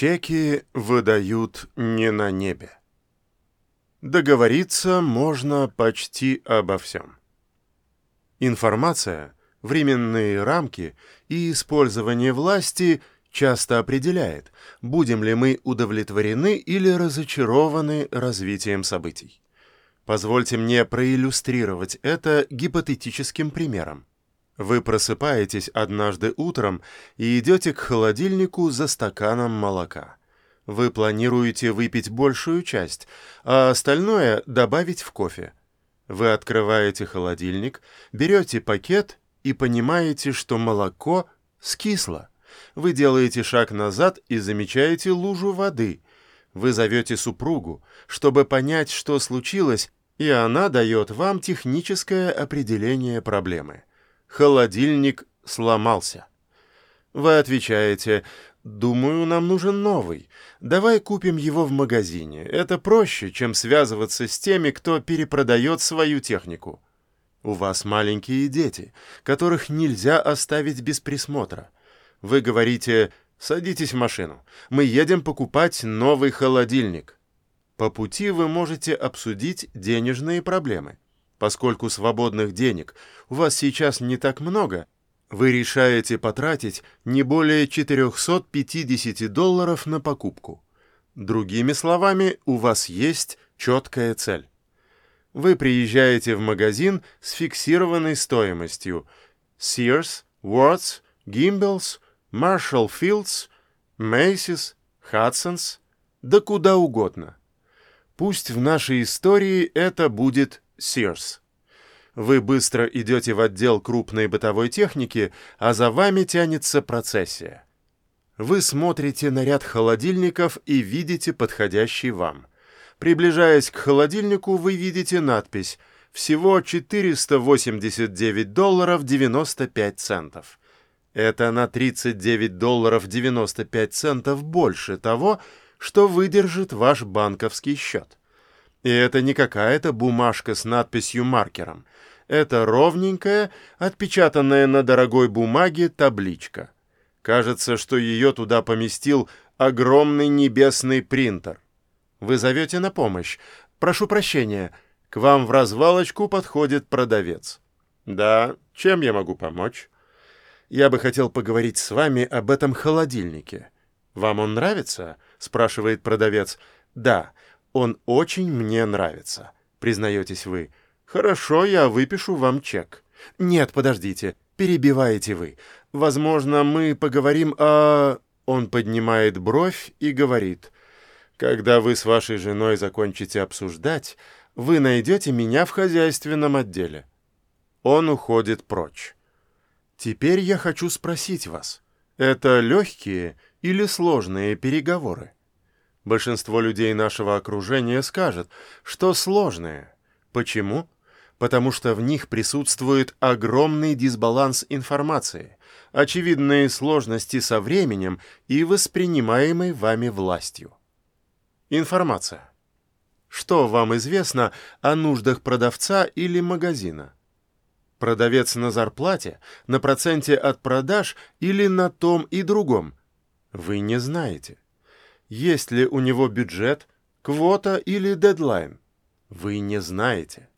Чеки выдают не на небе. Договориться можно почти обо всем. Информация, временные рамки и использование власти часто определяет, будем ли мы удовлетворены или разочарованы развитием событий. Позвольте мне проиллюстрировать это гипотетическим примером. Вы просыпаетесь однажды утром и идете к холодильнику за стаканом молока. Вы планируете выпить большую часть, а остальное добавить в кофе. Вы открываете холодильник, берете пакет и понимаете, что молоко скисло. Вы делаете шаг назад и замечаете лужу воды. Вы зовете супругу, чтобы понять, что случилось, и она дает вам техническое определение проблемы. Холодильник сломался. Вы отвечаете, «Думаю, нам нужен новый. Давай купим его в магазине. Это проще, чем связываться с теми, кто перепродает свою технику». У вас маленькие дети, которых нельзя оставить без присмотра. Вы говорите «Садитесь в машину, мы едем покупать новый холодильник». По пути вы можете обсудить денежные проблемы. Поскольку свободных денег у вас сейчас не так много, вы решаете потратить не более 450 долларов на покупку. Другими словами, у вас есть четкая цель. Вы приезжаете в магазин с фиксированной стоимостью Sears, Wards, Gimbels – Marshall Fields, Macy's, Hudson's, да куда угодно. Пусть в нашей истории это будет Sears. Вы быстро идете в отдел крупной бытовой техники, а за вами тянется процессия. Вы смотрите на ряд холодильников и видите подходящий вам. Приближаясь к холодильнику, вы видите надпись «Всего 489 долларов 95 центов». Это на 39 долларов 95 центов больше того, что выдержит ваш банковский счет. И это не какая-то бумажка с надписью маркером. Это ровненькая, отпечатанная на дорогой бумаге табличка. Кажется, что ее туда поместил огромный небесный принтер. Вы зовете на помощь. Прошу прощения, к вам в развалочку подходит продавец. Да, чем я могу помочь? Я бы хотел поговорить с вами об этом холодильнике. Вам он нравится? спрашивает продавец. Да, он очень мне нравится, признаетесь вы. Хорошо, я выпишу вам чек. Нет, подождите, перебиваете вы. Возможно, мы поговорим о... Он поднимает бровь и говорит. Когда вы с вашей женой закончите обсуждать, вы найдете меня в хозяйственном отделе. Он уходит прочь. Теперь я хочу спросить вас, это легкие или сложные переговоры? Большинство людей нашего окружения скажет, что сложные. Почему? Потому что в них присутствует огромный дисбаланс информации, очевидные сложности со временем и воспринимаемой вами властью. Информация. Что вам известно о нуждах продавца или магазина? Продавец на зарплате, на проценте от продаж или на том и другом? Вы не знаете. Есть ли у него бюджет, квота или дедлайн? Вы не знаете.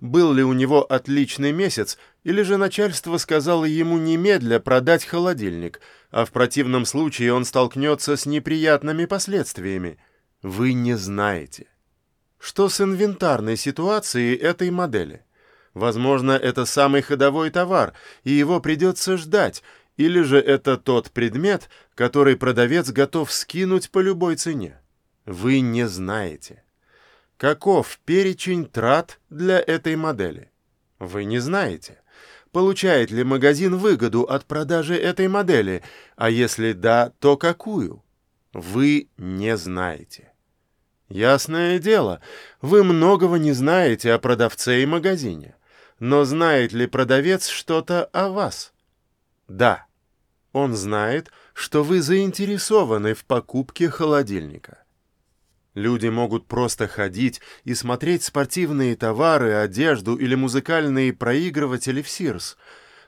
Был ли у него отличный месяц, или же начальство сказало ему немедля продать холодильник, а в противном случае он столкнется с неприятными последствиями? Вы не знаете. Что с инвентарной ситуацией этой модели? Возможно, это самый ходовой товар, и его придется ждать, или же это тот предмет, который продавец готов скинуть по любой цене. Вы не знаете. Каков перечень трат для этой модели? Вы не знаете. Получает ли магазин выгоду от продажи этой модели, а если да, то какую? Вы не знаете. Ясное дело, вы многого не знаете о продавце и магазине. Но знает ли продавец что-то о вас? Да. Он знает, что вы заинтересованы в покупке холодильника. Люди могут просто ходить и смотреть спортивные товары, одежду или музыкальные проигрыватели в Sears,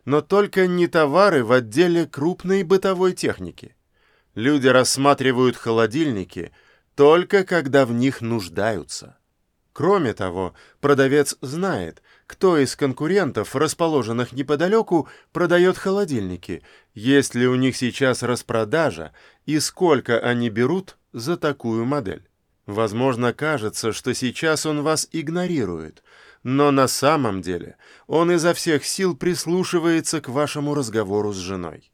но только не товары в отделе крупной бытовой техники. Люди рассматривают холодильники только когда в них нуждаются. Кроме того, продавец знает, кто из конкурентов, расположенных неподалеку, продает холодильники, есть ли у них сейчас распродажа и сколько они берут за такую модель. Возможно, кажется, что сейчас он вас игнорирует, но на самом деле он изо всех сил прислушивается к вашему разговору с женой.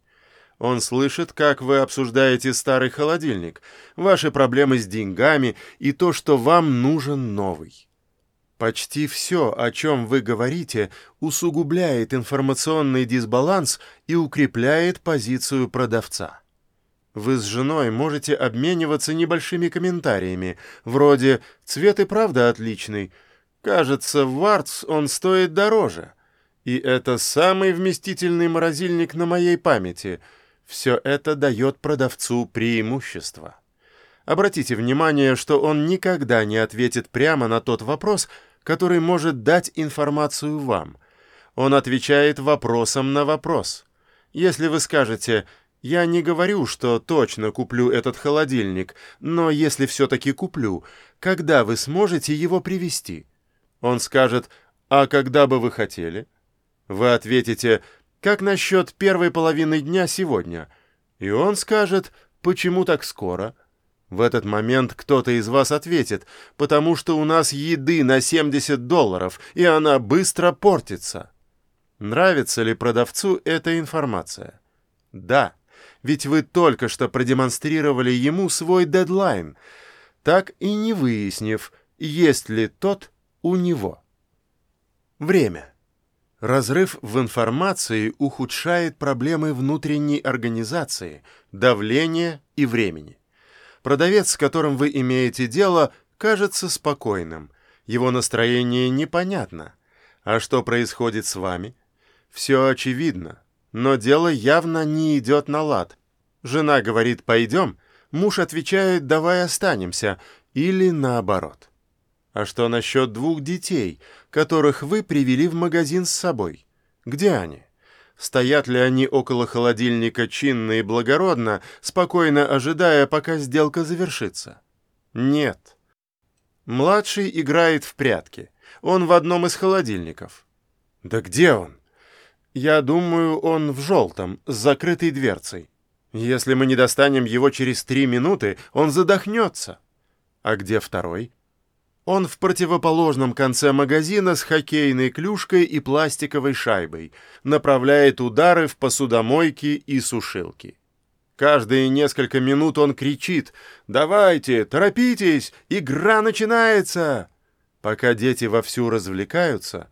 Он слышит, как вы обсуждаете старый холодильник, ваши проблемы с деньгами и то, что вам нужен новый. Почти все, о чем вы говорите, усугубляет информационный дисбаланс и укрепляет позицию продавца. Вы с женой можете обмениваться небольшими комментариями, вроде «Цвет и правда отличный», «Кажется, в Вартс он стоит дороже», и это самый вместительный морозильник на моей памяти. Все это дает продавцу преимущество. Обратите внимание, что он никогда не ответит прямо на тот вопрос, который может дать информацию вам. Он отвечает вопросом на вопрос. Если вы скажете «Я не говорю, что точно куплю этот холодильник, но если все-таки куплю, когда вы сможете его привезти?» Он скажет «А когда бы вы хотели?» Вы ответите «Как насчет первой половины дня сегодня?» И он скажет «Почему так скоро?» В этот момент кто-то из вас ответит, потому что у нас еды на 70 долларов, и она быстро портится. Нравится ли продавцу эта информация? Да, ведь вы только что продемонстрировали ему свой дедлайн, так и не выяснив, есть ли тот у него. Время. Разрыв в информации ухудшает проблемы внутренней организации, давления и времени. Продавец, с которым вы имеете дело, кажется спокойным. Его настроение непонятно. А что происходит с вами? Все очевидно. Но дело явно не идет на лад. Жена говорит «пойдем», муж отвечает «давай останемся» или наоборот. А что насчет двух детей, которых вы привели в магазин с собой? Где они? Стоят ли они около холодильника чинно и благородно, спокойно ожидая, пока сделка завершится? Нет. Младший играет в прятки. Он в одном из холодильников. Да где он? Я думаю, он в желтом, с закрытой дверцей. Если мы не достанем его через три минуты, он задохнется. А где второй? Он в противоположном конце магазина с хоккейной клюшкой и пластиковой шайбой, направляет удары в посудомойки и сушилки. Каждые несколько минут он кричит «Давайте, торопитесь, игра начинается!» Пока дети вовсю развлекаются,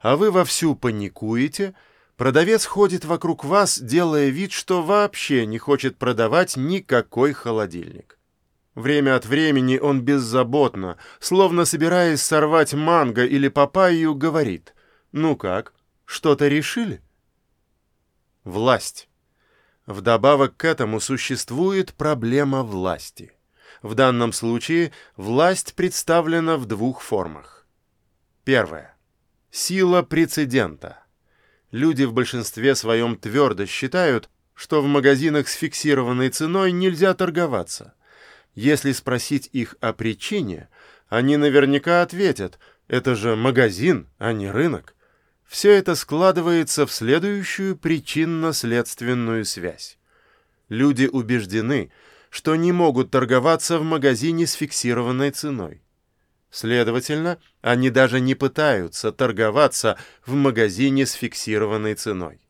а вы вовсю паникуете, продавец ходит вокруг вас, делая вид, что вообще не хочет продавать никакой холодильник. Время от времени он беззаботно, словно собираясь сорвать манго или папайю, говорит «Ну как, что-то решили?» Власть. Вдобавок к этому существует проблема власти. В данном случае власть представлена в двух формах. Первое. Сила прецедента. Люди в большинстве своем твердо считают, что в магазинах с фиксированной ценой нельзя торговаться – если спросить их о причине, они наверняка ответят, это же магазин, а не рынок. Все это складывается в следующую причинно-следственную связь. Люди убеждены, что не могут торговаться в магазине с фиксированной ценой. Следовательно, они даже не пытаются торговаться в магазине с фиксированной ценой.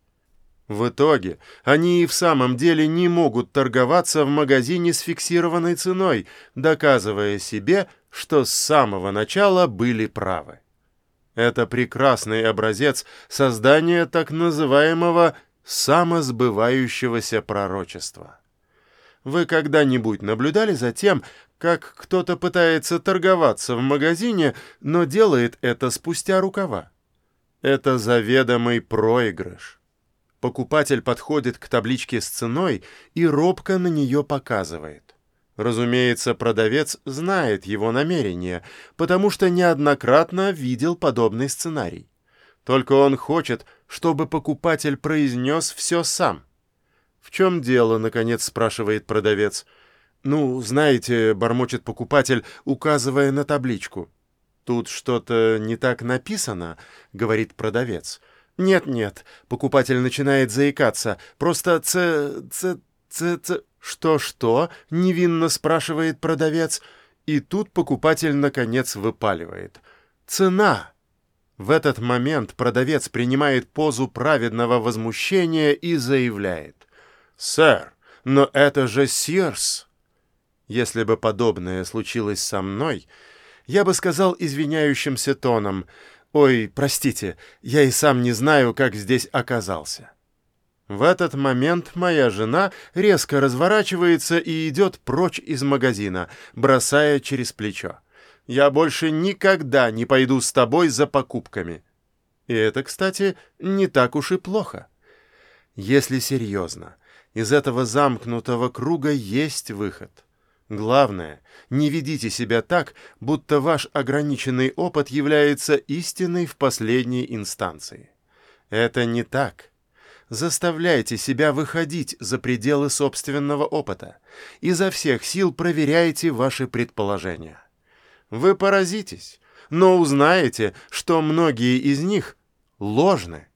В итоге они и в самом деле не могут торговаться в магазине с фиксированной ценой, доказывая себе, что с самого начала были правы. Это прекрасный образец создания так называемого самосбывающегося пророчества. Вы когда-нибудь наблюдали за тем, как кто-то пытается торговаться в магазине, но делает это спустя рукава? Это заведомый проигрыш. Покупатель подходит к табличке с ценой и робко на нее показывает. Разумеется, продавец знает его намерения, потому что неоднократно видел подобный сценарий. Только он хочет, чтобы покупатель произнес все сам. «В чем дело?» — наконец спрашивает продавец. «Ну, знаете», — бормочет покупатель, указывая на табличку. «Тут что-то не так написано», — говорит продавец. «Нет-нет», — покупатель начинает заикаться. «Просто ц... ц... ц... ц...» «Что-что?» — невинно спрашивает продавец. И тут покупатель, наконец, выпаливает. «Цена!» В этот момент продавец принимает позу праведного возмущения и заявляет. «Сэр, но это же Сирс!» Если бы подобное случилось со мной, я бы сказал извиняющимся тоном, «Ой, простите, я и сам не знаю, как здесь оказался». В этот момент моя жена резко разворачивается и идет прочь из магазина, бросая через плечо. «Я больше никогда не пойду с тобой за покупками». И это, кстати, не так уж и плохо. Если серьезно, из этого замкнутого круга есть выход. Главное, не ведите себя так, будто ваш ограниченный опыт является истиной в последней инстанции. Это не так. Заставляйте себя выходить за пределы собственного опыта. Изо всех сил проверяйте ваши предположения. Вы поразитесь, но узнаете, что многие из них ложны.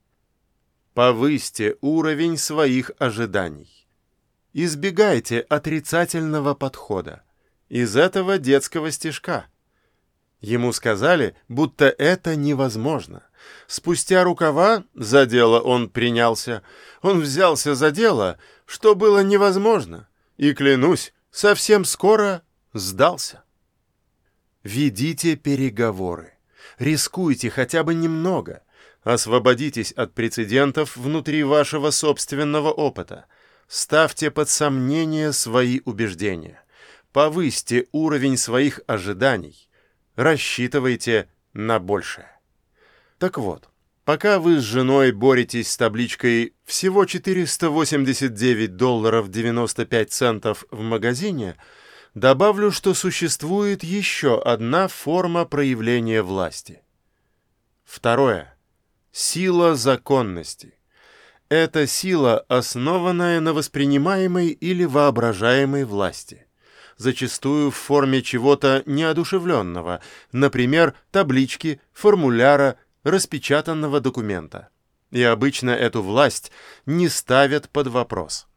Повысьте уровень своих ожиданий. Избегайте отрицательного подхода. Из этого детского стишка. Ему сказали, будто это невозможно – Спустя рукава за дело он принялся. Он взялся за дело, что было невозможно. И, клянусь, совсем скоро сдался. Ведите переговоры. Рискуйте хотя бы немного. Освободитесь от прецедентов внутри вашего собственного опыта. Ставьте под сомнение свои убеждения. Повысьте уровень своих ожиданий. Рассчитывайте на большее. Так вот, пока вы с женой боретесь с табличкой «Всего 489 долларов 95 центов в магазине», добавлю, что существует еще одна форма проявления власти. Второе. Сила законности. Это сила, основанная на воспринимаемой или воображаемой власти зачастую в форме чего-то неодушевленного, например, таблички, формуляра, распечатанного документа. И обычно эту власть не ставят под вопрос.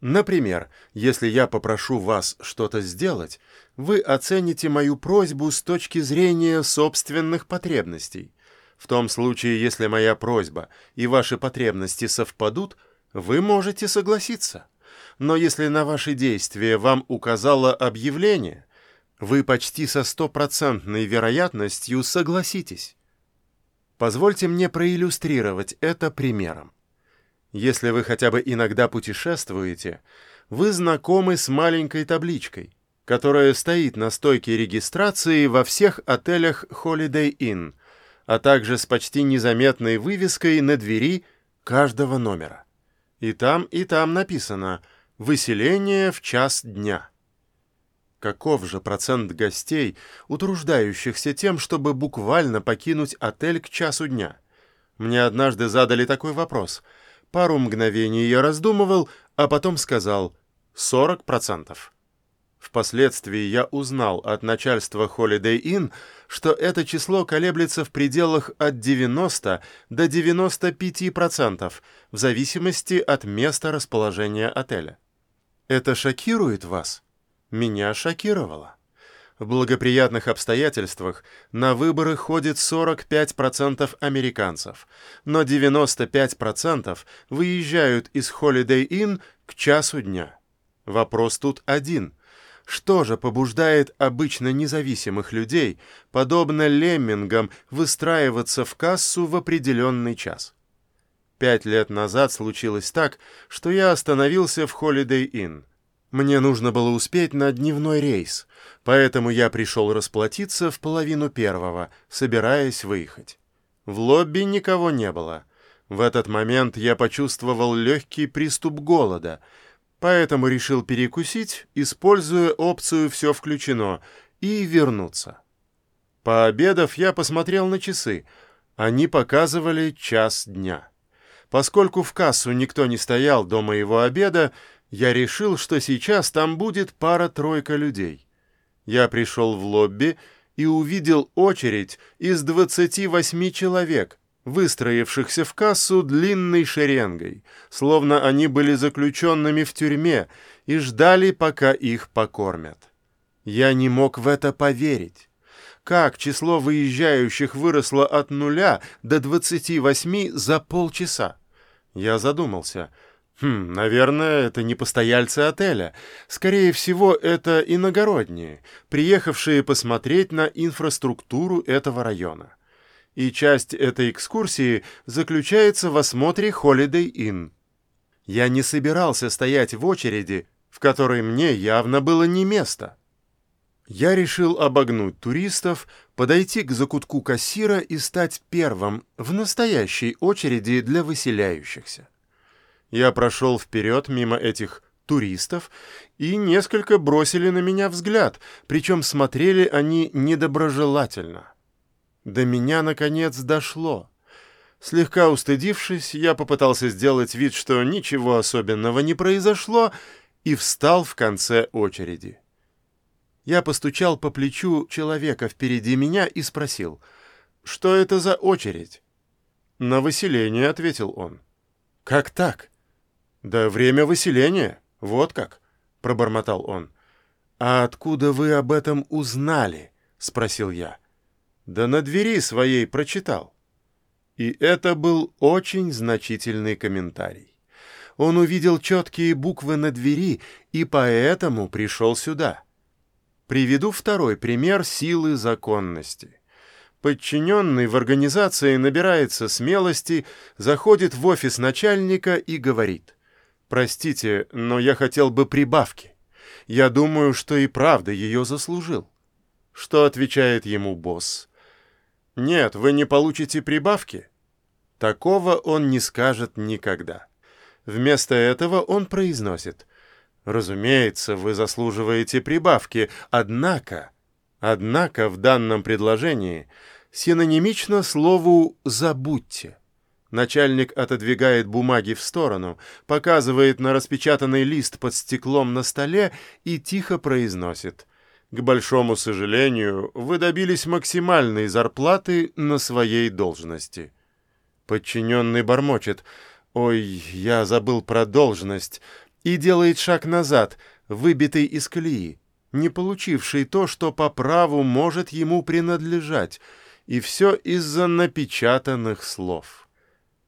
Например, если я попрошу вас что-то сделать, вы оцените мою просьбу с точки зрения собственных потребностей. В том случае, если моя просьба и ваши потребности совпадут, вы можете согласиться. Но если на ваши действия вам указало объявление, вы почти со стопроцентной вероятностью согласитесь. Позвольте мне проиллюстрировать это примером. Если вы хотя бы иногда путешествуете, вы знакомы с маленькой табличкой, которая стоит на стойке регистрации во всех отелях Holiday Inn, а также с почти незаметной вывеской на двери каждого номера. И там, и там написано «Выселение в час дня». Каков же процент гостей, утруждающихся тем, чтобы буквально покинуть отель к часу дня? Мне однажды задали такой вопрос. Пару мгновений я раздумывал, а потом сказал «40%». Впоследствии я узнал от начальства Holiday Inn, что это число колеблется в пределах от 90 до 95% в зависимости от места расположения отеля. Это шокирует вас? меня шокировало. В благоприятных обстоятельствах на выборы ходит 45% американцев, но 95% выезжают из Holiday Inn к часу дня. Вопрос тут один. Что же побуждает обычно независимых людей, подобно леммингам, выстраиваться в кассу в определенный час? Пять лет назад случилось так, что я остановился в Holiday Inn. Мне нужно было успеть на дневной рейс, поэтому я пришел расплатиться в половину первого, собираясь выехать. В лобби никого не было. В этот момент я почувствовал легкий приступ голода, поэтому решил перекусить, используя опцию «все включено» и вернуться. Пообедав, я посмотрел на часы. Они показывали час дня. Поскольку в кассу никто не стоял до моего обеда, я решил, что сейчас там будет пара-тройка людей. Я пришел в лобби и увидел очередь из 28 человек, выстроившихся в кассу длинной шеренгой, словно они были заключенными в тюрьме и ждали, пока их покормят. Я не мог в это поверить. Как число выезжающих выросло от нуля до 28 за полчаса? Я задумался. Хм, наверное, это не постояльцы отеля. Скорее всего, это иногородние, приехавшие посмотреть на инфраструктуру этого района и часть этой экскурсии заключается в осмотре Holiday Inn. Я не собирался стоять в очереди, в которой мне явно было не место. Я решил обогнуть туристов, подойти к закутку кассира и стать первым в настоящей очереди для выселяющихся. Я прошел вперед мимо этих туристов, и несколько бросили на меня взгляд, причем смотрели они недоброжелательно. До меня, наконец, дошло. Слегка устыдившись, я попытался сделать вид, что ничего особенного не произошло, и встал в конце очереди. Я постучал по плечу человека впереди меня и спросил, «Что это за очередь?» «На выселение», — ответил он. «Как так?» «Да время выселения, вот как», — пробормотал он. «А откуда вы об этом узнали?» — спросил я. Да на двери своей прочитал. И это был очень значительный комментарий. Он увидел четкие буквы на двери и поэтому пришел сюда. Приведу второй пример силы законности. Подчиненный в организации набирается смелости, заходит в офис начальника и говорит «Простите, но я хотел бы прибавки. Я думаю, что и правда ее заслужил». Что отвечает ему босс? «Нет, вы не получите прибавки». Такого он не скажет никогда. Вместо этого он произносит «Разумеется, вы заслуживаете прибавки, однако...» Однако в данном предложении синонимично слову «забудьте». Начальник отодвигает бумаги в сторону, показывает на распечатанный лист под стеклом на столе и тихо произносит к большому сожалению, вы добились максимальной зарплаты на своей должности. Подчиненный бормочет «Ой, я забыл про должность» и делает шаг назад, выбитый из колеи, не получивший то, что по праву может ему принадлежать, и все из-за напечатанных слов.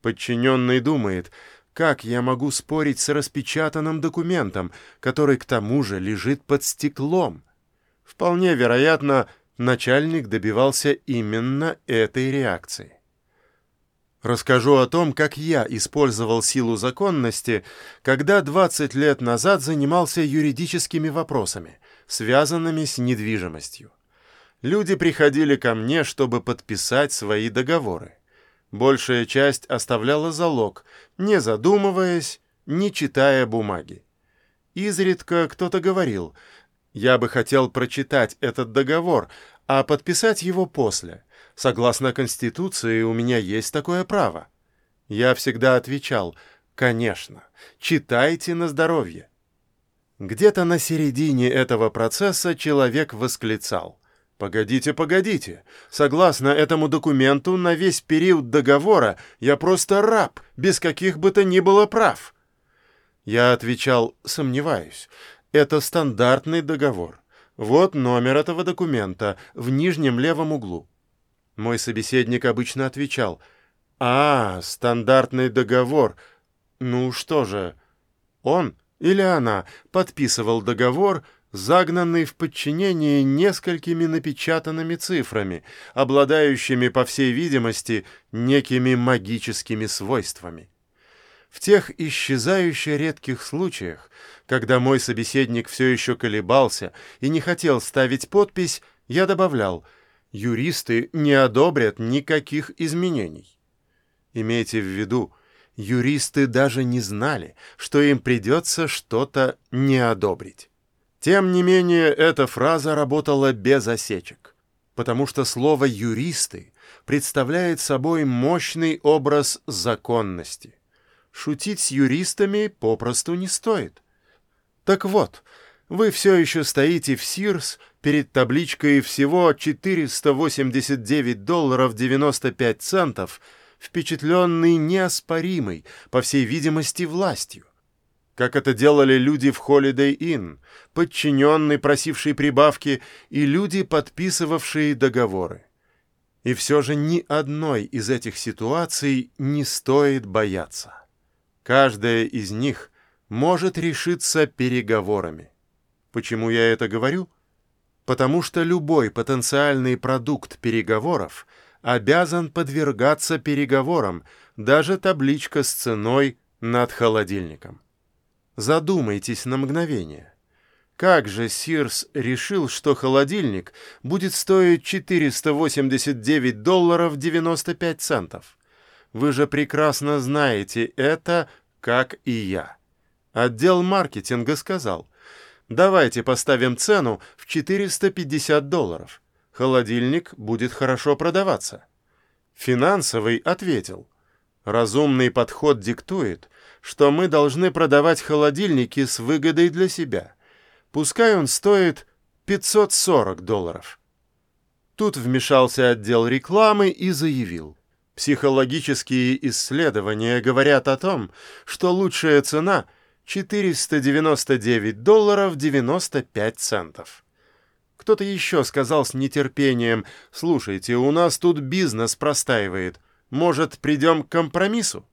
Подчиненный думает «Как я могу спорить с распечатанным документом, который к тому же лежит под стеклом?» Вполне вероятно, начальник добивался именно этой реакции. Расскажу о том, как я использовал силу законности, когда 20 лет назад занимался юридическими вопросами, связанными с недвижимостью. Люди приходили ко мне, чтобы подписать свои договоры. Большая часть оставляла залог, не задумываясь, не читая бумаги. Изредка кто-то говорил – я бы хотел прочитать этот договор, а подписать его после. Согласно Конституции, у меня есть такое право. Я всегда отвечал, конечно, читайте на здоровье. Где-то на середине этого процесса человек восклицал. «Погодите, погодите. Согласно этому документу, на весь период договора я просто раб, без каких бы то ни было прав». Я отвечал, сомневаюсь. Это стандартный договор. Вот номер этого документа в нижнем левом углу. Мой собеседник обычно отвечал, «А, стандартный договор. Ну что же?» Он или она подписывал договор, загнанный в подчинение несколькими напечатанными цифрами, обладающими, по всей видимости, некими магическими свойствами. В тех исчезающе редких случаях, когда мой собеседник все еще колебался и не хотел ставить подпись, я добавлял, юристы не одобрят никаких изменений. Имейте в виду, юристы даже не знали, что им придется что-то не одобрить. Тем не менее, эта фраза работала без осечек, потому что слово «юристы» представляет собой мощный образ законности – шутить с юристами попросту не стоит. Так вот, вы все еще стоите в Сирс перед табличкой всего 489 долларов 95 центов, впечатленный неоспоримой, по всей видимости, властью. Как это делали люди в Holiday Inn, подчиненные, просившие прибавки, и люди, подписывавшие договоры. И все же ни одной из этих ситуаций не стоит бояться. Каждая из них может решиться переговорами. Почему я это говорю? Потому что любой потенциальный продукт переговоров обязан подвергаться переговорам, даже табличка с ценой над холодильником. Задумайтесь на мгновение. Как же Сирс решил, что холодильник будет стоить 489 долларов 95 центов? Вы же прекрасно знаете это, как и я. Отдел маркетинга сказал, давайте поставим цену в 450 долларов. Холодильник будет хорошо продаваться. Финансовый ответил, разумный подход диктует, что мы должны продавать холодильники с выгодой для себя. Пускай он стоит 540 долларов. Тут вмешался отдел рекламы и заявил – Психологические исследования говорят о том, что лучшая цена — 499 долларов 95 центов. Кто-то еще сказал с нетерпением, «Слушайте, у нас тут бизнес простаивает. Может, придем к компромиссу?»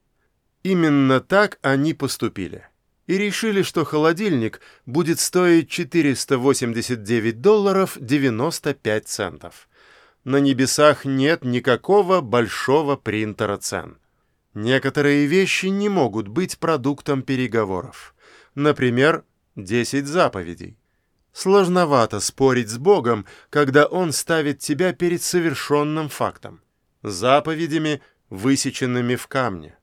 Именно так они поступили. И решили, что холодильник будет стоить 489 долларов 95 центов на небесах нет никакого большого принтера цен. Некоторые вещи не могут быть продуктом переговоров. Например, 10 заповедей. Сложновато спорить с Богом, когда Он ставит тебя перед совершенным фактом. Заповедями, высеченными в камне.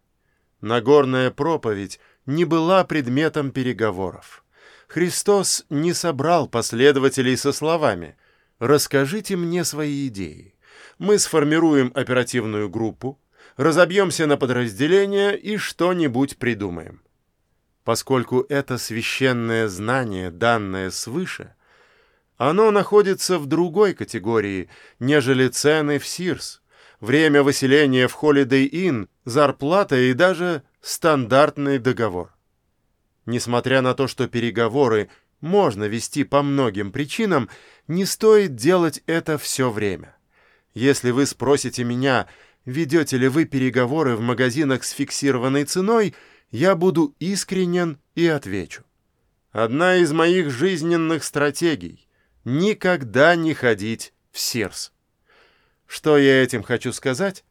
Нагорная проповедь не была предметом переговоров. Христос не собрал последователей со словами – Расскажите мне свои идеи. Мы сформируем оперативную группу, разобьемся на подразделения и что-нибудь придумаем. Поскольку это священное знание, данное свыше, оно находится в другой категории, нежели цены в Сирс, время выселения в Holiday Inn, зарплата и даже стандартный договор. Несмотря на то, что переговоры можно вести по многим причинам, не стоит делать это все время. Если вы спросите меня, ведете ли вы переговоры в магазинах с фиксированной ценой, я буду искренен и отвечу. Одна из моих жизненных стратегий — никогда не ходить в Сирс. Что я этим хочу сказать?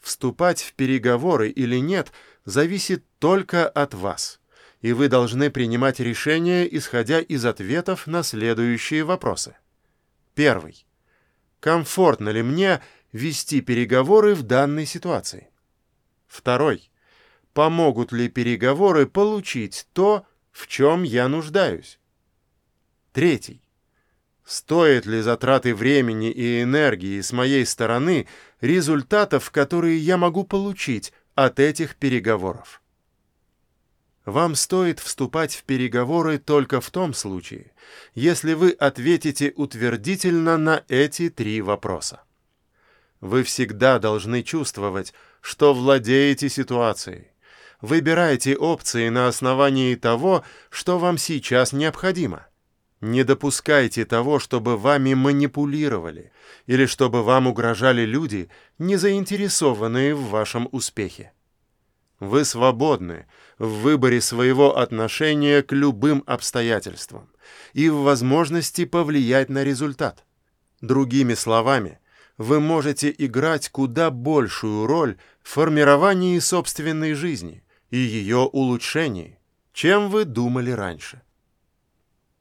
Вступать в переговоры или нет зависит только от вас, и вы должны принимать решения, исходя из ответов на следующие вопросы. Первый. Комфортно ли мне вести переговоры в данной ситуации? Второй. Помогут ли переговоры получить то, в чем я нуждаюсь? Третий. Стоит ли затраты времени и энергии с моей стороны результатов, которые я могу получить от этих переговоров? Вам стоит вступать в переговоры только в том случае, если вы ответите утвердительно на эти три вопроса. Вы всегда должны чувствовать, что владеете ситуацией. Выбирайте опции на основании того, что вам сейчас необходимо. Не допускайте того, чтобы вами манипулировали или чтобы вам угрожали люди, не заинтересованные в вашем успехе. Вы свободны в выборе своего отношения к любым обстоятельствам и в возможности повлиять на результат. Другими словами, вы можете играть куда большую роль в формировании собственной жизни и ее улучшении, чем вы думали раньше.